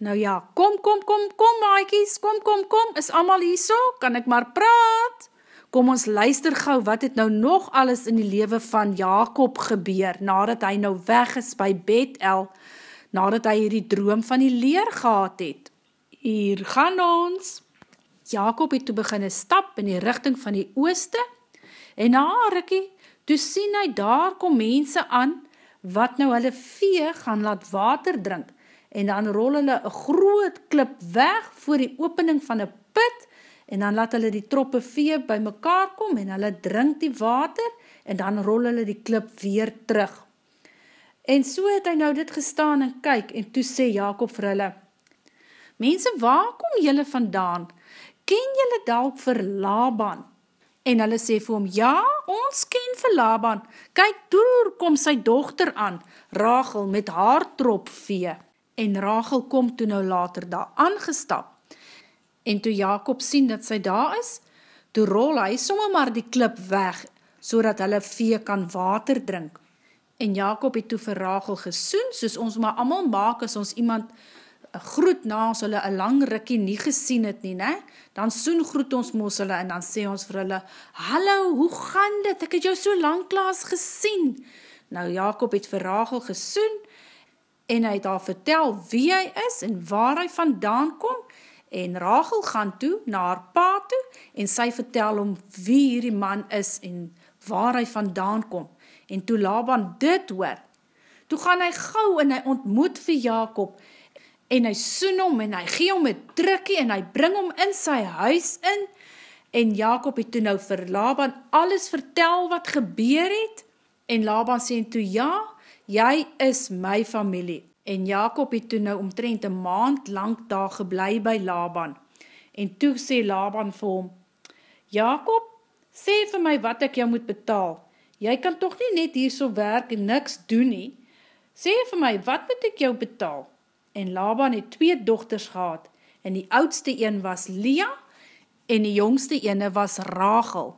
Nou ja, kom, kom, kom, kom, maaikies, kom, kom, kom, is allemaal hier so, kan ek maar praat? Kom ons luister gauw, wat het nou nog alles in die leven van Jacob gebeur, nadat hy nou weg is by Bethel, nadat hy hierdie droom van die leer gehad het. Hier gaan ons. Jacob het toe beginne stap in die richting van die ooste, en na rikkie, toe sien hy, daar kom mense aan, wat nou hulle vee gaan laat water drink, en dan rol hulle een groot klip weg voor die opening van een put, en dan laat hulle die troppe vee by mekaar kom, en hulle drink die water, en dan rol hulle die klip weer terug. En so het hy nou dit gestaan en kyk, en toe sê Jacob vir hulle, Mense, waar kom julle vandaan? Ken julle dalk vir Laban? En hulle sê vir hom, ja, ons ken vir Laban. Kyk, door kom sy dochter aan, Rachel, met haar trop vee en Rachel kom toe nou later daar aangestap. En toe Jacob sien dat sy daar is, toe rol hy somme maar die klip weg, so dat hulle vee kan water drink. En Jacob het toe vir Rachel gesoen, soos ons maar allemaal maak as ons iemand groet na as hulle een lang rikkie nie gesien het nie, ne? dan soen groet ons mos hulle en dan sê ons vir hulle, hallo, hoe gaan dit? Ek het jou so lang klaas gesien. Nou Jacob het vir Rachel gesoen en hy het haar vertel wie hy is en waar hy vandaan kom. En Rachel gaan toe na haar pa toe en sy vertel om wie hierdie man is en waar hy vandaan kom. En toe Laban dit hoor toe gaan hy gauw en hy ontmoet vir Jacob en hy soen hom en hy gee hom een drukkie en hy bring hom in sy huis in. En Jacob het toe nou vir Laban alles vertel wat gebeur het. En Laban sê toe ja, jy is my familie. En Jacob het toe nou omtrent een maand lang daar geblei by Laban. En toe sê Laban vir hom, Jacob, sê vir my wat ek jou moet betaal. Jy kan toch nie net hier so werk en niks doen nie. Sê vir my, wat moet ek jou betaal? En Laban het twee dochters gehad, en die oudste een was Lia, en die jongste ene was Rachel.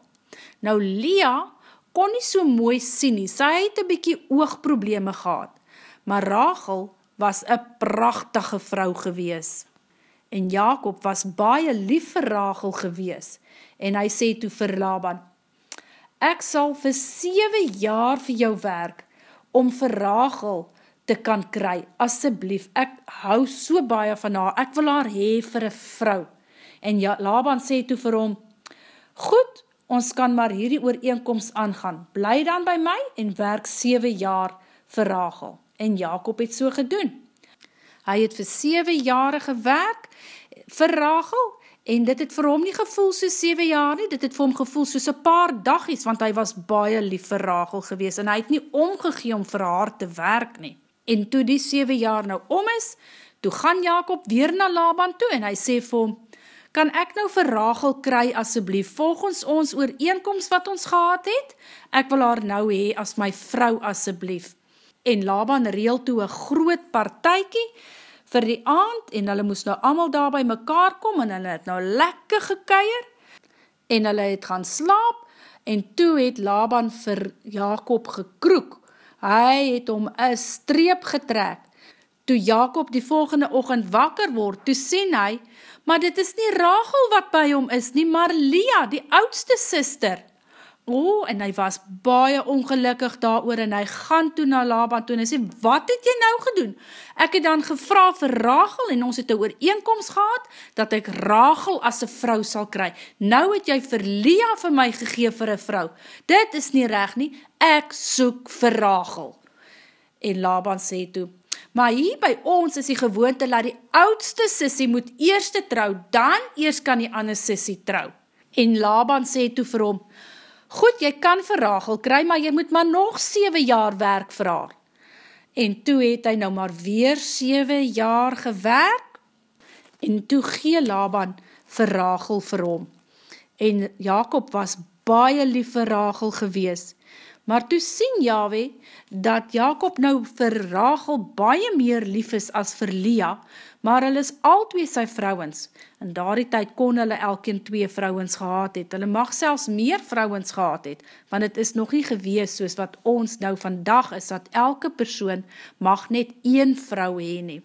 Nou Lia kon nie so mooi sien nie, sy het een bykie oogprobleme gehad, maar Rachel was een prachtige vrou gewees. En Jacob was baie lief vir Rachel gewees, en hy sê toe vir Laban, Ek sal vir 7 jaar vir jou werk, om vir Rachel te kan kry, asseblief, ek hou so baie van haar, ek wil haar hee vir een vrou. En ja, Laban sê toe vir hom, Goed, ons kan maar hierdie ooreenkomst aangaan, bly dan by my en werk 7 jaar vir Rachel. En Jacob het so gedoen. Hy het vir 7 jare gewerk vir Rachel en dit het vir hom nie gevoel soos 7 jaar nie, dit het vir hom gevoel soos een paar dagies, want hy was baie lief vir Rachel gewees en hy het nie omgegee om vir haar te werk nie. En toe die 7 jaar nou om is, toe gaan Jacob weer na Laban toe en hy sê vir hom, kan ek nou vir Rachel kry asseblief, volgens ons ooreenkomst wat ons gehad het, ek wil haar nou hee as my vrou asseblief. En Laban reel toe een groot partijkie vir die aand, en hulle moes nou allemaal daar by mekaar kom, en hulle het nou lekker gekeier, en hulle het gaan slaap, en toe het Laban vir Jacob gekroek, hy het om een streep getrek, toe Jacob die volgende ochend wakker word, toe sien hy, maar dit is nie Rachel wat by hom is nie, maar Lia, die oudste sister. O, oh, en hy was baie ongelukkig daar oor, en hy gaan toe na Laban toe, en hy sê, wat het jy nou gedoen? Ek het dan gevra vir Rachel, en ons het een ooreenkomst gehad, dat ek Rachel as een vrou sal kry. Nou het jy vir Lia vir my gegeef vir een vrou. Dit is nie recht nie, ek soek vir Rachel. En Laban sê toe, maar hier by ons is die gewoonte, dat die oudste sissie moet eerste trou, dan eers kan die ander sissie trou. En Laban sê toe vir hom, goed, jy kan vir Rachel kry, maar jy moet maar nog 7 jaar werk vir haar. En toe het hy nou maar weer 7 jaar gewerk, en toe gee Laban vir Rachel vir hom. En Jacob was baie lief vir Rachel gewees, Maar toe sien Yahweh, dat Jacob nou vir Rachel baie meer lief is as vir Lia, maar hulle is al twee sy vrouwens. In daardie tyd kon hulle elkeen twee vrouwens gehad het. Hulle mag selfs meer vrouwens gehad het, want het is nog nie gewees soos wat ons nou vandag is, dat elke persoon mag net een vrou heen nie.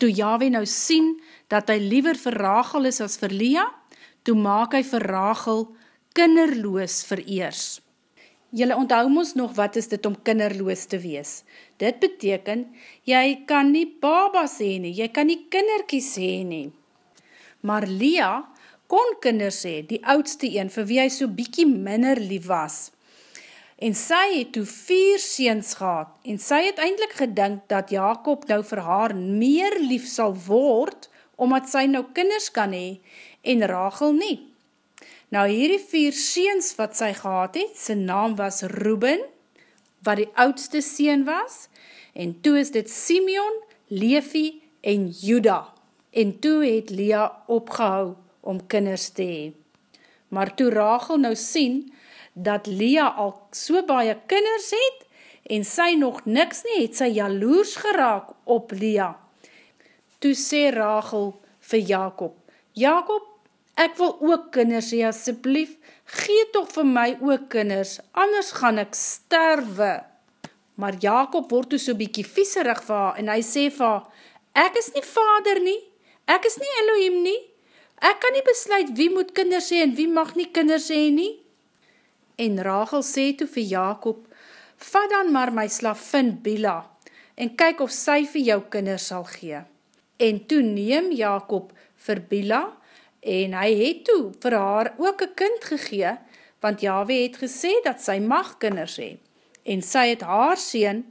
Toe Yahweh nou sien, dat hy liever vir Rachel is as vir Lia, toe maak hy vir Rachel kinderloos vereers. Julle onthou ons nog wat is dit om kinderloos te wees. Dit beteken, jy kan nie babas hê nie, jy kan nie kinderkies hê nie. Maar Lia kon kinders hê, die oudste een, vir wie hy so bykie minder lief was. En sy het toe vier seens gehad, en sy het eindelijk gedink dat Jacob nou vir haar meer lief sal word, omdat sy nou kinders kan hee, en Rachel nie. Nou hierdie vier seens wat sy gehad het, sy naam was Ruben, wat die oudste seen was, en toe is dit Simeon, Levi en Juda. En toe het Lea opgehou om kinders te hee. Maar toe Rachel nou sien, dat Lea al so baie kinders het, en sy nog niks nie, het sy jaloers geraak op Lea. Toe sê Rachel vir Jacob, Jacob, ek wil ook kinders hee, asjeblief, gee toch vir my ook kinders, anders gaan ek sterwe. Maar Jacob word toe so bykie vieserig vir haar, en hy sê vir haar, ek is nie vader nie, ek is nie Elohim nie, ek kan nie besluit wie moet kinders hee en wie mag nie kinders hee nie. En Rachel sê toe vir Jacob, vat dan maar my slavin Bila, en kyk of sy vir jou kinders sal gee. En toe neem Jacob vir Bila, en hy het toe vir haar ook een kind gegee, want Yahweh het gesê dat sy mag kinders hee. En sy het haar sien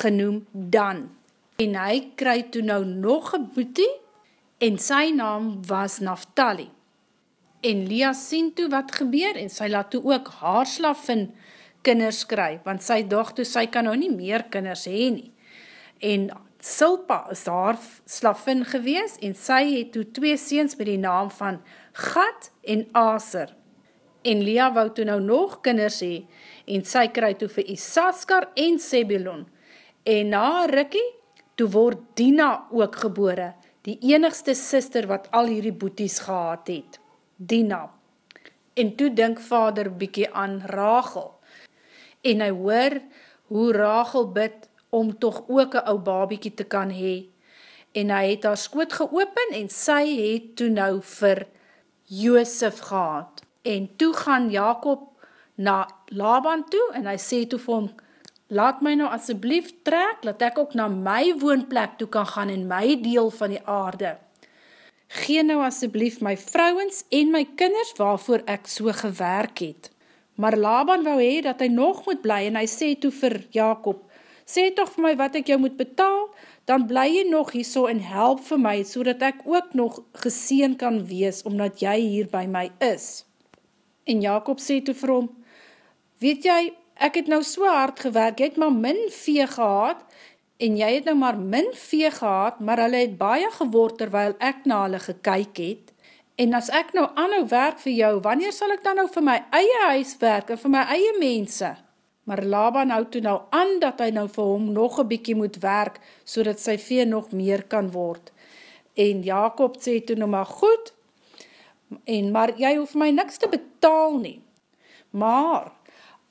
genoem Dan. En hy kry toe nou nog een boetie, en sy naam was Naftali. En Lia sien toe wat gebeur en sy laat toe ook haar slavin kinders kry, want sy dacht toe sy kan nou nie meer kinders heen nie. En Silpa is haar slavin gewees en sy het toe twee seens met die naam van Gad en Aser. En Lia wou toe nou nog kinders hee en sy kry toe vir Isaskar en Sebulon. En na Rikkie, toe word Dina ook gebore, die enigste sister wat al hierdie boeties gehad het. Dina. En toe dink vader bykie aan Rachel. En hy hoor hoe Rachel bid om toch ook een ou babiekie te kan hee. En hy het haar skoot geopen en sy het toe nou vir Joosef gehad. En toe gaan Jacob na Laban toe en hy sê toe vir hom, laat my nou asjeblief trek, laat ek ook na my woonplek toe kan gaan in my deel van die aarde gee nou asseblief my vrouwens en my kinders waarvoor ek so gewerk het. Maar Laban wou hee dat hy nog moet bly en hy sê toe vir Jacob, sê toch vir my wat ek jou moet betaal, dan bly jy nog hier so en help vir my, so dat ek ook nog geseen kan wees, omdat jy hier by my is. En Jacob sê toe vir hom, weet jy, ek het nou so hard gewerk, jy het maar min vee gehad, en jy het nou maar min vee gehad, maar hulle het baie geword terwyl ek na hulle gekyk het, en as ek nou anhou werk vir jou, wanneer sal ek dan nou vir my eie huis werk en vir my eie mense? Maar Laban hou toe nou aan dat hy nou vir hom nog een bykie moet werk, so dat sy vee nog meer kan word. En Jacob sê toe nou maar goed, en maar jy hoef my niks te betaal nie. Maar,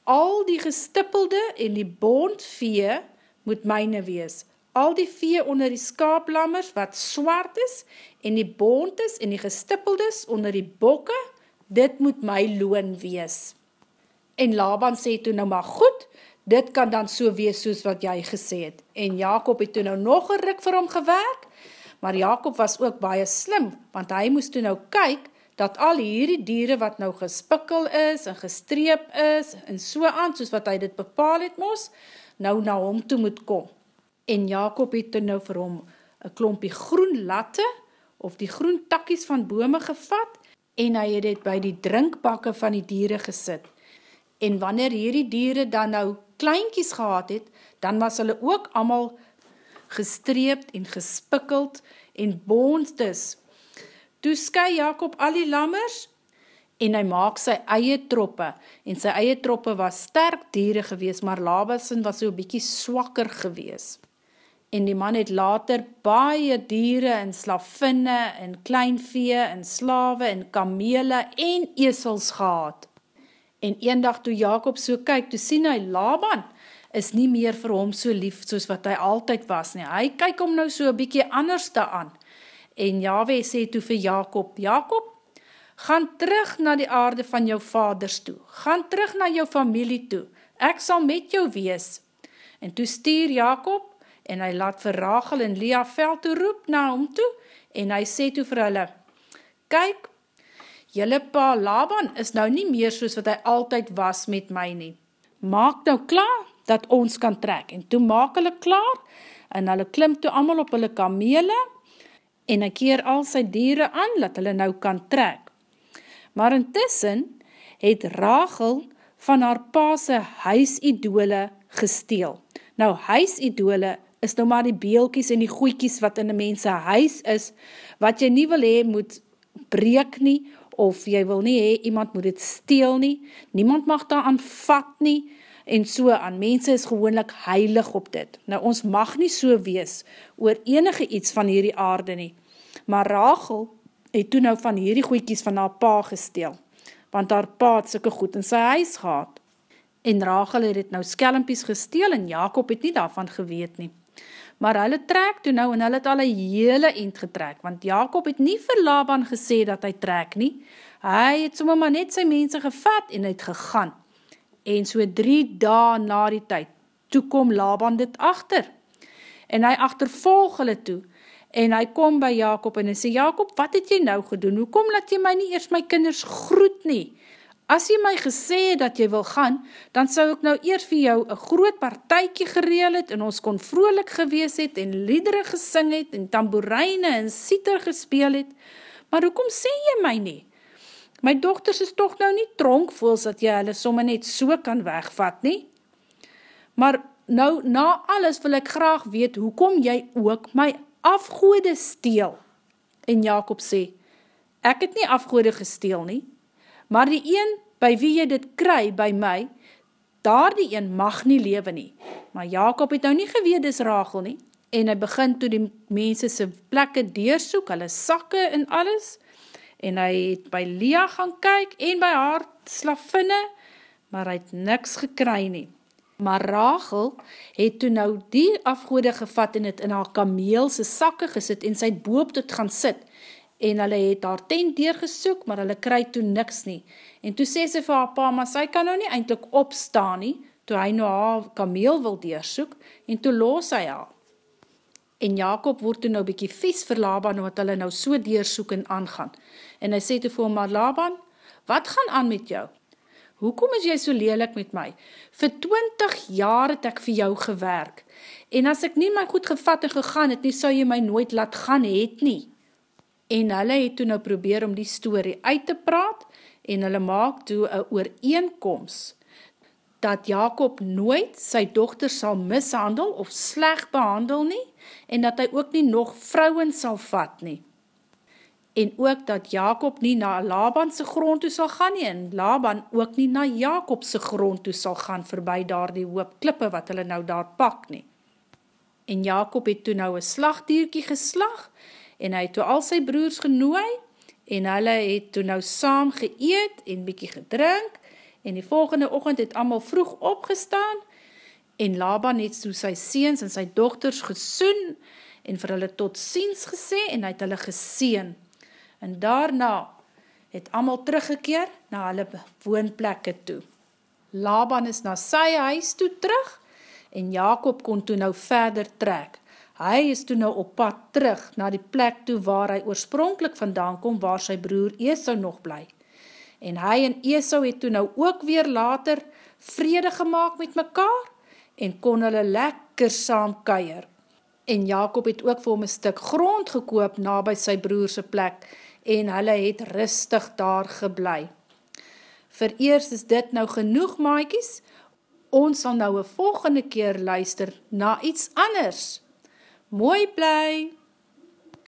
al die gestippelde en die bond vee, moet myne wees. Al die vee onder die skaaplammers wat swart is, en die bond is en die gestippeldes onder die bokke, dit moet my loon wees. En Laban sê toe nou maar goed, dit kan dan so wees soos wat jy gesê het. En Jacob het toe nou nog een rik vir hom gewerk, maar Jacob was ook baie slim, want hy moest toe nou kyk, dat al hierdie dieren wat nou gespikkel is en gestreep is, en so aan, soos wat hy dit bepaal het moes, nou na hom toe moet kom. En Jacob het toe nou vir hom een klompie groen latte of die groen takkies van bome gevat en hy het het by die drinkbakke van die dieren gesit. En wanneer hierdie dieren dan nou kleinkies gehad het, dan was hulle ook allemaal gestreept en gespikkeld en boonstes. Toe sky Jacob al die lammers en hy maak sy eie troppe, en sy eie troppe was sterk dieren gewees, maar Labasin was so bykie swakker gewees. En die man het later baie dieren en slavinne en kleinvee en slawe en kamele en esels gehad. En een dag toe Jacob so kyk, toe sien hy Laban is nie meer vir hom so lief soos wat hy altyd was nie. Hy kyk hom nou so 'n bietjie anders daan. En Jahwe sê toe vir Jakob, Jakob, gaan terug na die aarde van jou vaders toe. Gaan terug na jou familie toe. Ek sal met jou wees. En toe stuur Jakob en hy laat vir Rachel en Lea veld toe roep na hom toe en hy sê toe vir hulle, kyk, jylle pa Laban is nou nie meer soos wat hy altyd was met my nie. Maak nou klaar dat ons kan trek. En toe maak hulle klaar en hulle klim toe allemaal op hulle kamele en hy keer al sy dieren aan, dat hulle nou kan trek. Maar intussen het Rachel van haar paase huisidole gesteel. Nou, huisidole is nou maar die beelkies en die goeikies wat in die mense huis is, wat jy nie wil hee moet breek nie, of jy wil nie hee, iemand moet het steel nie, niemand mag daar aan vat nie, en so aan, mense is gewoonlik heilig op dit. Nou, ons mag nie so wees oor enige iets van hierdie aarde nie, maar Rachel het toe nou van hierdie goeikies van haar pa gesteel, want haar pa het syke goed in sy huis gehad. En Rachel het het nou skelmpies gesteel en Jacob het nie daarvan geweet nie. Maar hulle trek toe nou en hulle het al een hele eind getrek, want Jacob het nie vir Laban gesê dat hy trek nie. Hy het soms maar net sy mense gevat en het gegaan. En so drie dae na die tyd, toe kom Laban dit achter. En hy achtervolg hulle toe, en hy kom by Jacob en hy sê, Jacob, wat het jy nou gedoen? Hoekom laat jy my nie eers my kinders groet nie? As jy my gesê dat jy wil gaan, dan sou ek nou eers vir jou een groot partijkie gereel het en ons kon vrolik gewees het en liedere gesing het en tamboerijne en sieter gespeel het. Maar hoekom sê jy my nie? My dochters is toch nou nie tronkvoels dat jy hulle somme net so kan wegvat nie? Maar nou, na alles wil ek graag weet, hoekom jy ook my afgoede steel. En Jacob sê, ek het nie afgoede gesteel nie, maar die een by wie jy dit kry by my, daar die een mag nie lewe nie. Maar Jacob het nou nie geweet dis Rachel nie, en hy begin toe die mense sy plekke deursoek, hulle sakke en alles, en hy het by Lia gaan kyk, en by haar slavinne, maar hy het niks gekry nie. Maar Rachel het toe nou die afgoede gevat en het in haar kameelse sakke gesit en sy het boop tot gaan sit. En hulle het haar tent deurgesoek, maar hulle kry toe niks nie. En toe sê sy vir haar pa, maar sy kan nou nie eindelijk opstaan nie, toe hy nou haar kameel wil deursoek, en toe los hy haar. En Jacob word toe nou bykie vies vir Laban, wat hulle nou so deursoek en aangaan. En hy sê toe vir hom, maar Laban, wat gaan aan met jou? hoekom is jy so lelik met my? Vir 20 jaar het ek vir jou gewerk, en as ek nie my goed gevat en gegaan het nie, sal jy my nooit laat gaan het nie. En hulle het toe nou probeer om die story uit te praat, en hulle maak toe een ooreenkomst, dat Jacob nooit sy dochter sal mishandel of sleg behandel nie, en dat hy ook nie nog vrouwen sal vat nie en ook dat Jacob nie na Laban se grond toe sal gaan nie, en Laban ook nie na Jacob se grond toe sal gaan, voorbij daar die hoop klippe wat hulle nou daar pak nie. En Jacob het toe nou een slagdierkie geslag, en hy het toe al sy broers genooi, en hulle het toe nou saam geëet, en bykie gedrink, en die volgende ochend het allemaal vroeg opgestaan, en Laban het toe sy seens en sy dochters gesoen, en vir hulle tot ziens gesê, en hy het hulle geseen, en daarna het amal teruggekeer na hulle woonplekke toe. Laban is na sy huis toe terug en Jacob kon toe nou verder trek. Hy is toe nou op pad terug na die plek toe waar hy oorspronkelijk vandaan kom waar sy broer Esau nog bly. En hy en Esau het toe nou ook weer later vrede gemaakt met mekaar en kon hulle lekker saam kuier. En Jacob het ook vir hom een stuk grond gekoop na by sy broerse plek en hulle het rustig daar geblei. Vereers is dit nou genoeg, maaikies, ons sal nou een volgende keer luister na iets anders. Mooi bly!